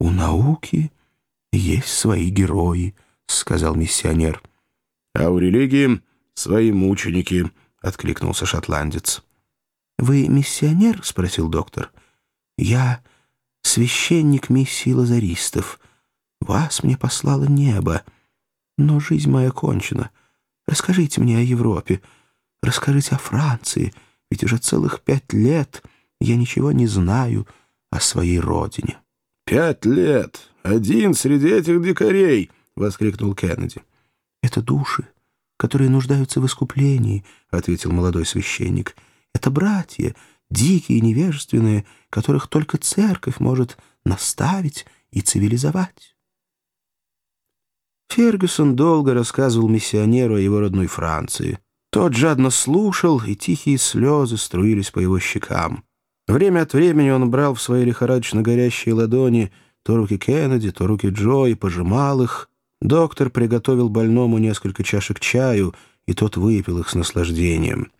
«У науки есть свои герои», — сказал миссионер. «А у религии свои мученики», — откликнулся шотландец. «Вы миссионер?» — спросил доктор. «Я священник миссии лазаристов. Вас мне послало небо. Но жизнь моя кончена. Расскажите мне о Европе. Расскажите о Франции, ведь уже целых пять лет я ничего не знаю о своей родине». «Пять лет! Один среди этих дикарей!» — воскликнул Кеннеди. «Это души, которые нуждаются в искуплении», — ответил молодой священник. «Это братья, дикие и невежественные, которых только церковь может наставить и цивилизовать». Фергюсон долго рассказывал миссионеру о его родной Франции. Тот жадно слушал, и тихие слезы струились по его щекам. Время от времени он брал в свои лихорадочно горящие ладони то руки Кеннеди, то руки Джо и пожимал их. Доктор приготовил больному несколько чашек чаю, и тот выпил их с наслаждением.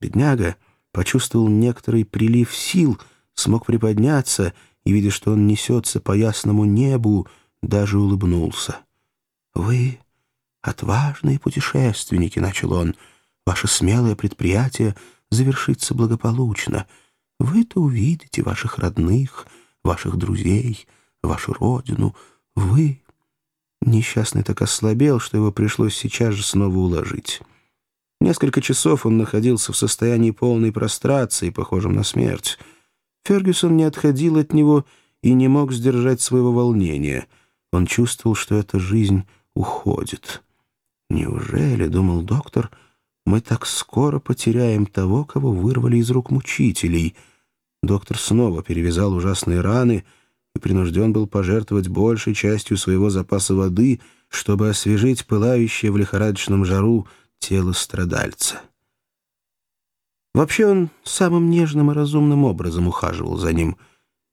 Бедняга почувствовал некоторый прилив сил, смог приподняться и, видя, что он несется по ясному небу, даже улыбнулся. «Вы отважные путешественники», — начал он, — Ваше смелое предприятие завершится благополучно. Вы-то увидите ваших родных, ваших друзей, вашу родину. Вы...» Несчастный так ослабел, что его пришлось сейчас же снова уложить. Несколько часов он находился в состоянии полной прострации, похожем на смерть. Фергюсон не отходил от него и не мог сдержать своего волнения. Он чувствовал, что эта жизнь уходит. «Неужели, — думал доктор, — мы так скоро потеряем того, кого вырвали из рук мучителей. Доктор снова перевязал ужасные раны и принужден был пожертвовать большей частью своего запаса воды, чтобы освежить пылающее в лихорадочном жару тело страдальца. Вообще он самым нежным и разумным образом ухаживал за ним.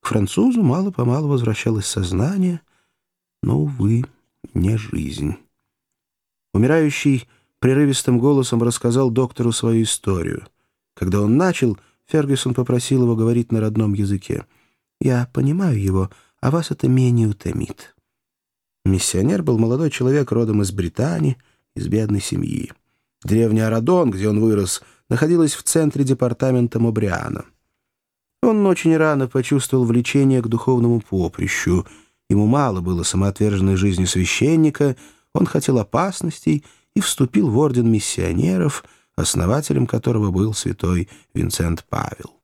К французу мало-помалу возвращалось сознание, но, увы, не жизнь. Умирающий прерывистым голосом рассказал доктору свою историю. Когда он начал, Фергюсон попросил его говорить на родном языке. «Я понимаю его, а вас это менее утомит». Миссионер был молодой человек родом из Британии, из бедной семьи. Древний Арадон, где он вырос, находилась в центре департамента Мобриана. Он очень рано почувствовал влечение к духовному поприщу. Ему мало было самоотверженной жизни священника, он хотел опасностей и вступил в орден миссионеров, основателем которого был святой Винсент Павел.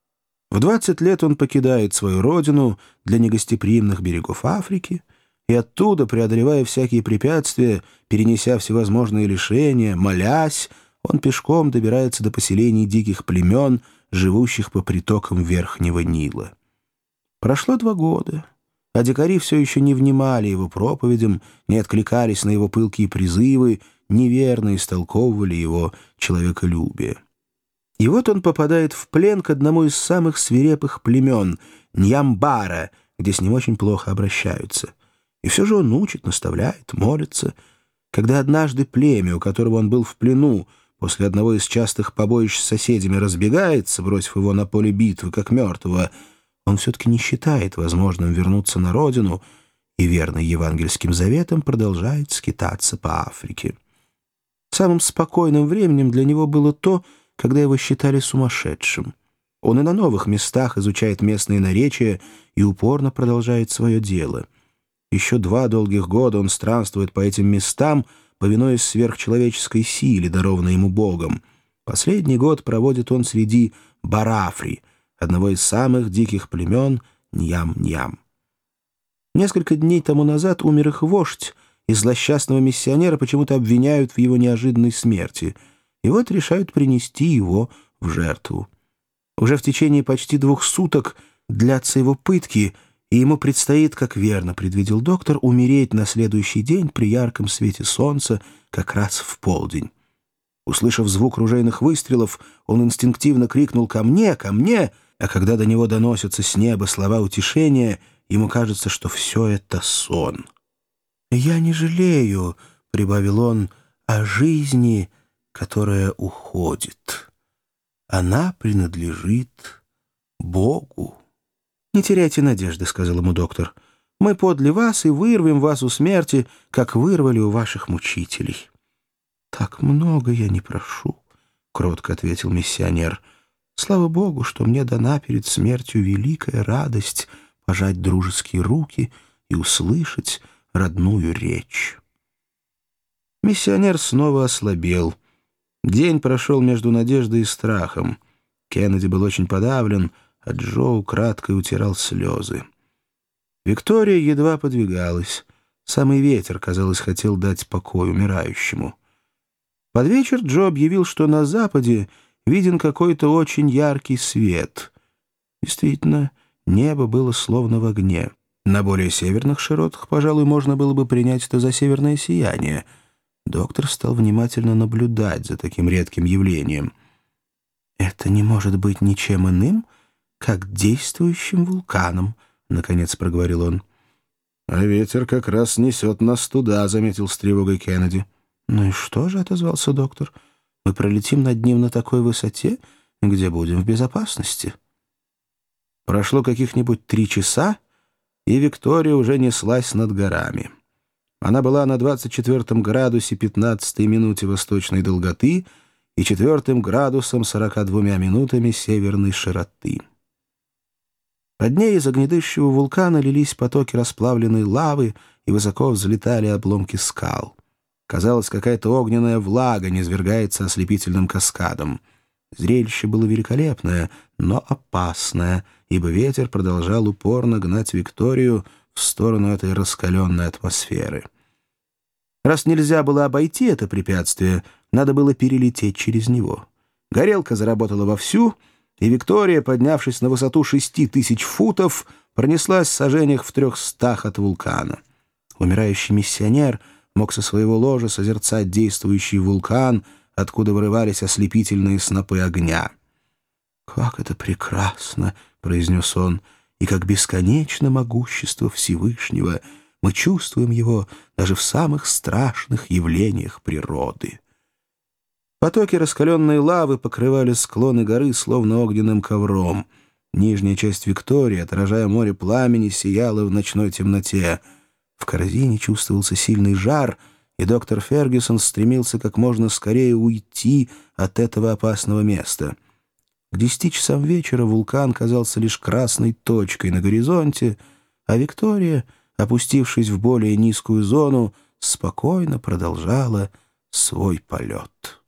В 20 лет он покидает свою родину для негостеприимных берегов Африки и оттуда, преодолевая всякие препятствия, перенеся всевозможные лишения, молясь, он пешком добирается до поселений диких племен, живущих по притокам Верхнего Нила. Прошло два года, а дикари все еще не внимали его проповедям, не откликались на его пылкие призывы, неверно истолковывали его человеколюбие. И вот он попадает в плен к одному из самых свирепых племен — Ньямбара, где с ним очень плохо обращаются. И все же он учит, наставляет, молится. Когда однажды племя, у которого он был в плену, после одного из частых побоищ с соседями разбегается, бросив его на поле битвы, как мертвого, он все-таки не считает возможным вернуться на родину и, верный евангельским заветам, продолжает скитаться по Африке. Самым спокойным временем для него было то, когда его считали сумасшедшим. Он и на новых местах изучает местные наречия и упорно продолжает свое дело. Еще два долгих года он странствует по этим местам, повинуясь сверхчеловеческой силе, дарованной ему Богом. Последний год проводит он среди Барафри, одного из самых диких племен Ньям-Ньям. Несколько дней тому назад умер их вождь, и злосчастного миссионера почему-то обвиняют в его неожиданной смерти, и вот решают принести его в жертву. Уже в течение почти двух суток длятся его пытки, и ему предстоит, как верно предвидел доктор, умереть на следующий день при ярком свете солнца как раз в полдень. Услышав звук ружейных выстрелов, он инстинктивно крикнул «Ко мне! Ко мне!», а когда до него доносятся с неба слова утешения, ему кажется, что все это сон. «Я не жалею», — прибавил он, — «о жизни, которая уходит. Она принадлежит Богу». «Не теряйте надежды», — сказал ему доктор. Мы подле вас и вырвем вас у смерти, как вырвали у ваших мучителей». «Так много я не прошу», — кротко ответил миссионер. «Слава Богу, что мне дана перед смертью великая радость пожать дружеские руки и услышать родную речь». Миссионер снова ослабел. День прошел между надеждой и страхом. Кеннеди был очень подавлен, а Джо украдкой утирал слезы. Виктория едва подвигалась. Самый ветер, казалось, хотел дать покой умирающему. Под вечер Джо объявил, что на западе виден какой-то очень яркий свет. Действительно, небо было словно в огне. На более северных широтах, пожалуй, можно было бы принять это за северное сияние. Доктор стал внимательно наблюдать за таким редким явлением. «Это не может быть ничем иным, как действующим вулканом», — наконец проговорил он. «А ветер как раз несет нас туда», — заметил с тревогой Кеннеди. «Ну и что же?» — отозвался доктор. «Мы пролетим над ним на такой высоте, где будем в безопасности». Прошло каких-нибудь три часа, и Виктория уже неслась над горами. Она была на 24 градусе 15 минуте восточной долготы и 4 градусом 42 минутами северной широты. Под ней из огнедышащего вулкана лились потоки расплавленной лавы и высоко взлетали обломки скал. Казалось, какая-то огненная влага низвергается ослепительным каскадом. Зрелище было великолепное, но опасное, ибо ветер продолжал упорно гнать Викторию в сторону этой раскаленной атмосферы. Раз нельзя было обойти это препятствие, надо было перелететь через него. Горелка заработала вовсю, и Виктория, поднявшись на высоту шести тысяч футов, пронеслась в сажениях в трехстах от вулкана. Умирающий миссионер — мог со своего ложа созерцать действующий вулкан, откуда вырывались ослепительные снопы огня. «Как это прекрасно!» — произнес он. «И как бесконечно могущество Всевышнего! Мы чувствуем его даже в самых страшных явлениях природы». Потоки раскаленной лавы покрывали склоны горы словно огненным ковром. Нижняя часть Виктории, отражая море пламени, сияла в ночной темноте — в корзине чувствовался сильный жар, и доктор Фергюсон стремился как можно скорее уйти от этого опасного места. К десяти часам вечера вулкан казался лишь красной точкой на горизонте, а Виктория, опустившись в более низкую зону, спокойно продолжала свой полет.